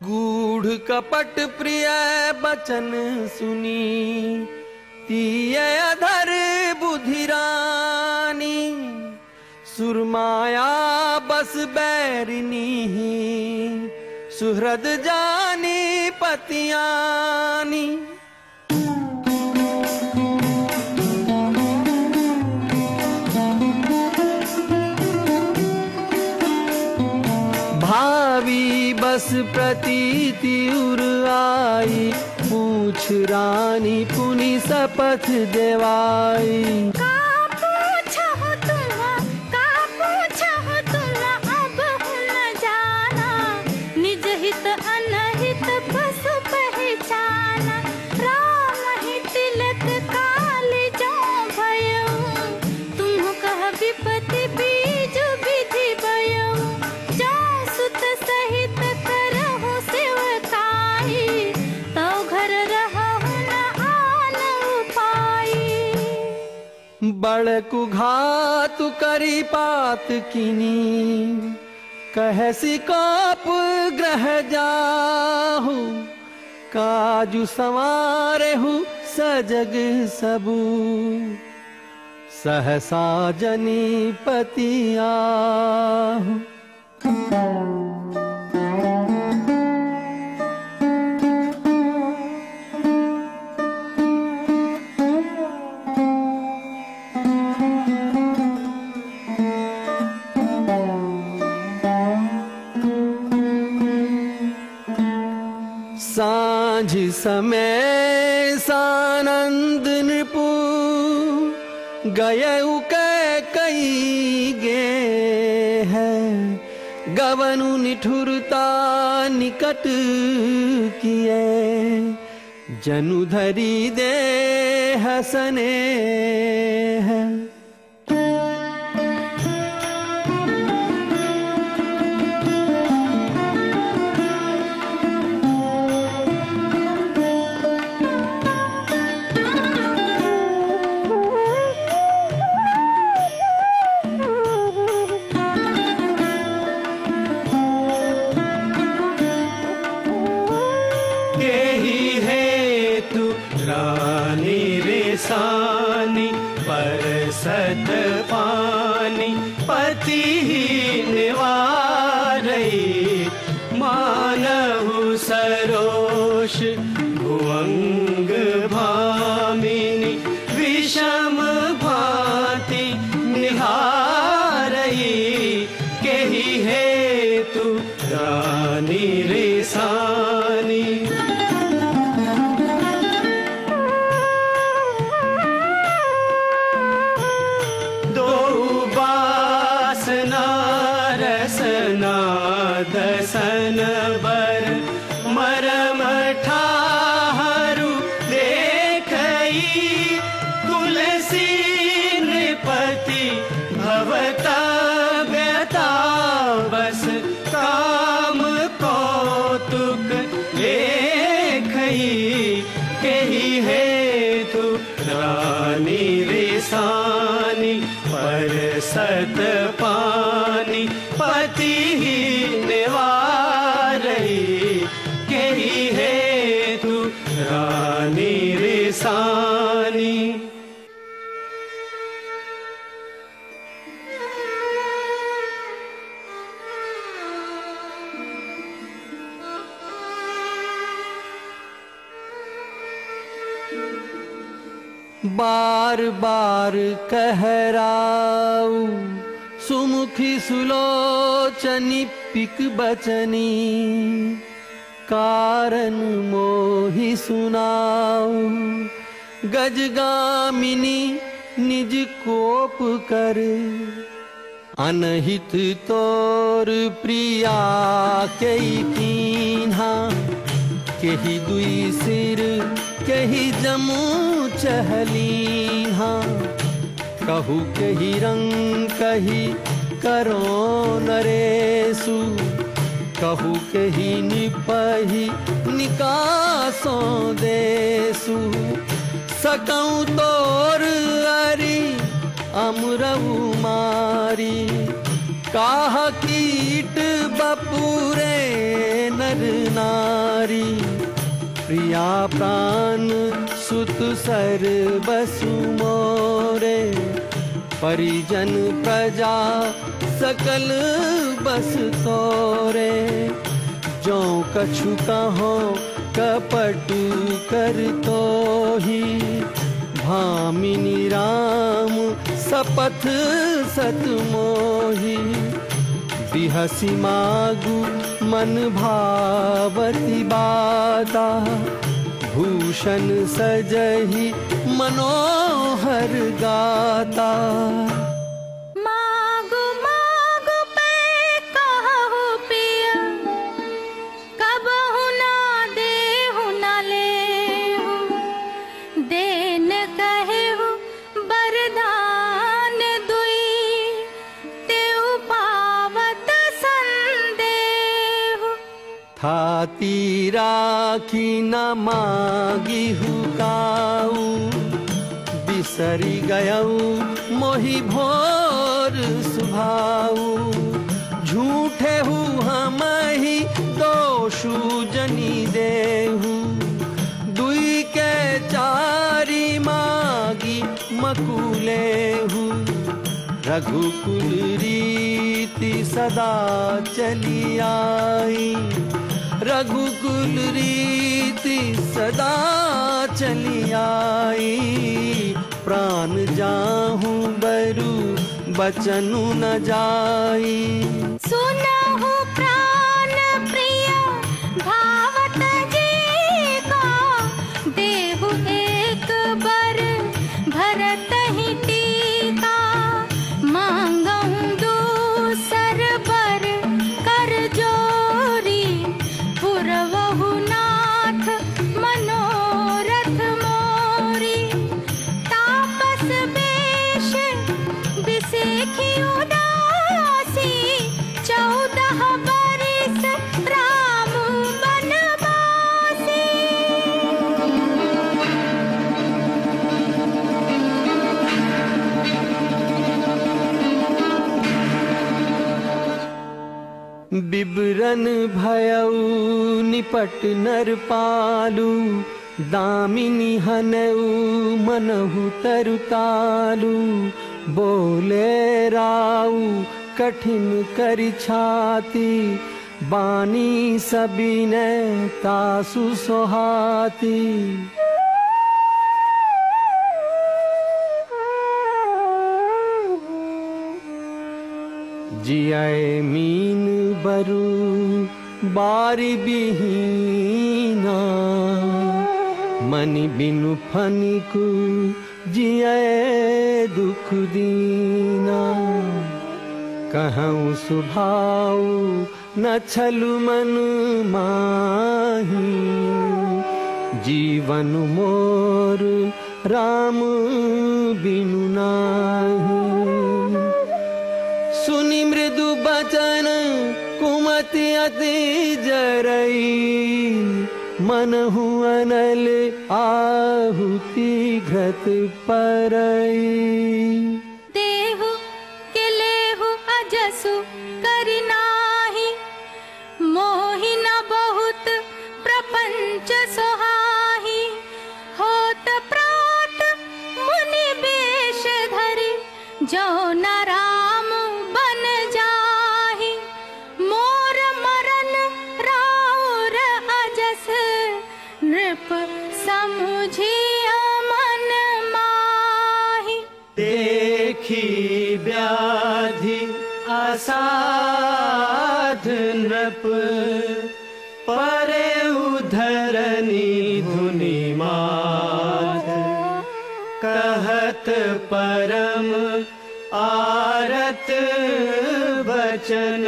गूढ़ कपट प्रिय बचन सुनी तीय अधर बुधिरानी सुरमाया बस बैरिनी सुहृद जानी पतियानी प्रतीति उर आई। पूछ रानी पुनि सपथ देवाई बड़कु घातु करी पात किनी। कहसी काप ग्रह जाहु। काजु संवारेहु सजग सबू। सहसा जनी पतियाहु समय सानंद नृपु गय कई गे है। गवनु निठुरता निकट किए। जनु धरी दे हसने है रे पर सत बार बार कहराऊ, सुमुखी सुलोचनी, पिक बचनी, कारण मोहि सुनाऊ। गजगामिनी निज कोप कर, अनहित तोर प्रिया कई कीन्हा केही दुई सिर केही जमू चहली हाँ। कहू केही रंग, कही करो नरेसु। कहू केही निपही निकासो देसु। सकऊं तोर अरी, अमरऊ मारी। काह कीट बपुरे नर नारी। प्रिया प्राण, सुत सर बसु मोरे। परिजन प्रजा, सकल बस तोरे। जो कछु कहो, कपट कर तो ही भामिनी राम, सपथ सत मोही बिहसी मागु मन भावती बाता भूषण सजही मनोहर गाता। थाती राखी न मागी हुकाऊ। बिसरी गयऊ, मोहि भोर सुभाऊ। झूठे हु हम ही दोषु जनी देहु। दुई के चारी मागी मकुलेहु रघुकुल रीति सदा चली आई। रघुकुल रीति सदा चली आई। प्राण जाहूं बरु बचनु न जाई। भयऊ निपट नर पालू दामिनी हनऊ मनहु तरुतालू। बोले राऊ कठिन करि छाती बानी सबिने तासु सोहाती जियाए मीन बरु बारी बिहीना। मनि बिनु फनिकु जियाए दुख दीना। कहूँ सुभाऊ न छलु मन माही। जीवन मोर राम बिनु नाही कुमति अति जरई मन अनल आहुति घृत परई के लेहु अजसु असाध नृप परे उधरनी धुनि मात कहत परम आरत बचन